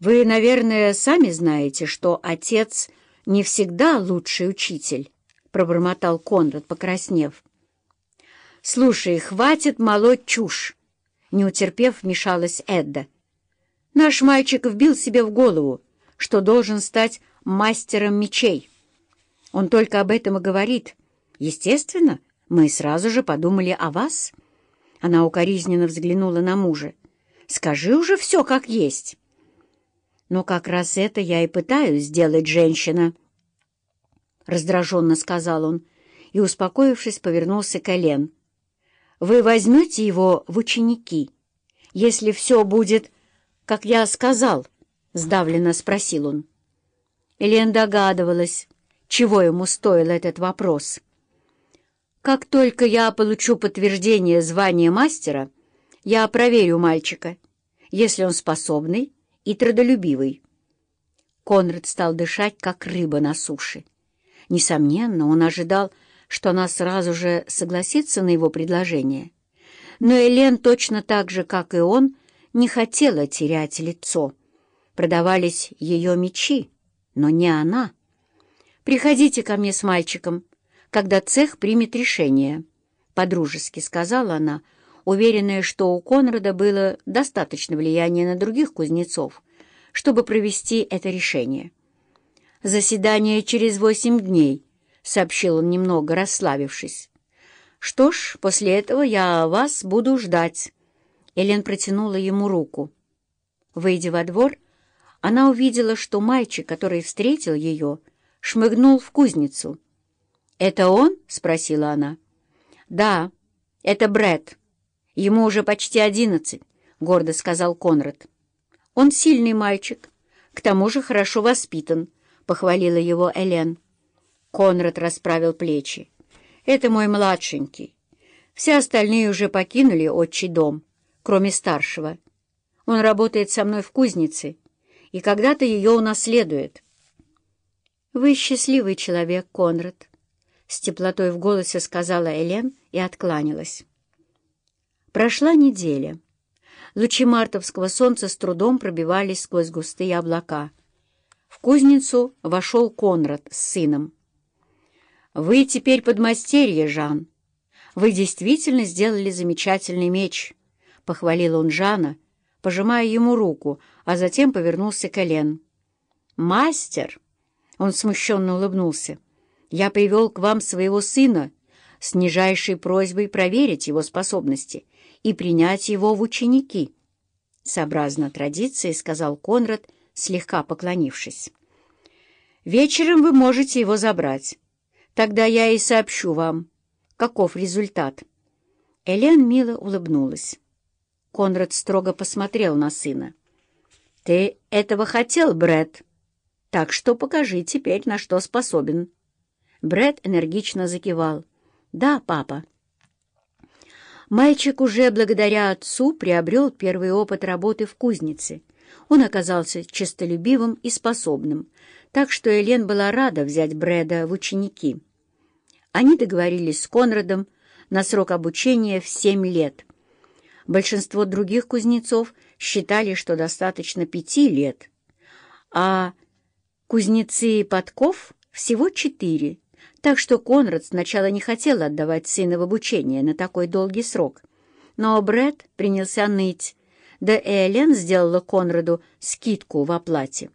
«Вы, наверное, сами знаете, что отец не всегда лучший учитель», — пробормотал Конрад, покраснев. «Слушай, хватит молоть чушь!» Не утерпев, вмешалась Эдда. «Наш мальчик вбил себе в голову, что должен стать мастером мечей. Он только об этом и говорит. Естественно, мы сразу же подумали о вас». Она укоризненно взглянула на мужа. «Скажи уже все как есть». «Но как раз это я и пытаюсь сделать, женщина», — раздраженно сказал он и, успокоившись, повернулся к Элен. «Вы возьмете его в ученики, если все будет, как я сказал?» — сдавленно спросил он. Элен догадывалась, чего ему стоил этот вопрос. «Как только я получу подтверждение звания мастера, я проверю мальчика, если он способный, и трудолюбивый. Конрад стал дышать, как рыба на суше. Несомненно, он ожидал, что она сразу же согласится на его предложение. Но Элен точно так же, как и он, не хотела терять лицо. Продавались ее мечи, но не она. «Приходите ко мне с мальчиком, когда цех примет решение», — подружески сказала она, — уверенная, что у Конрада было достаточно влияния на других кузнецов, чтобы провести это решение. «Заседание через восемь дней», — сообщил он немного, расслабившись. «Что ж, после этого я вас буду ждать». Элен протянула ему руку. Выйдя во двор, она увидела, что мальчик, который встретил ее, шмыгнул в кузницу. «Это он?» — спросила она. «Да, это Брэд. «Ему уже почти одиннадцать», — гордо сказал Конрад. «Он сильный мальчик, к тому же хорошо воспитан», — похвалила его Элен. Конрад расправил плечи. «Это мой младшенький. Все остальные уже покинули отчий дом, кроме старшего. Он работает со мной в кузнице, и когда-то ее унаследует». «Вы счастливый человек, Конрад», — с теплотой в голосе сказала Элен и откланялась. Прошла неделя. Лучи мартовского солнца с трудом пробивались сквозь густые облака. В кузницу вошел Конрад с сыном. «Вы теперь подмастерье, Жан. Вы действительно сделали замечательный меч», — похвалил он Жана, пожимая ему руку, а затем повернулся к Элен. «Мастер!» — он смущенно улыбнулся. «Я привел к вам своего сына с нижайшей просьбой проверить его способности» и принять его в ученики. Сообразно традиции, сказал Конрад, слегка поклонившись. Вечером вы можете его забрать. Тогда я и сообщу вам, каков результат. Элен мило улыбнулась. Конрад строго посмотрел на сына. «Ты этого хотел, Бред. Так что покажи теперь, на что способен». Бред энергично закивал. «Да, папа». Мальчик уже благодаря отцу приобрел первый опыт работы в кузнице. Он оказался честолюбивым и способным, так что Элен была рада взять Брэда в ученики. Они договорились с Конрадом на срок обучения в семь лет. Большинство других кузнецов считали, что достаточно пяти лет, а кузнецы подков всего четыре — так что Конрад сначала не хотел отдавать сына в обучение на такой долгий срок. Но Брэд принялся ныть, да и Элен сделала Конраду скидку в оплате.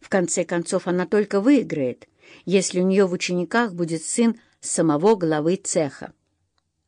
В конце концов, она только выиграет, если у нее в учениках будет сын самого главы цеха.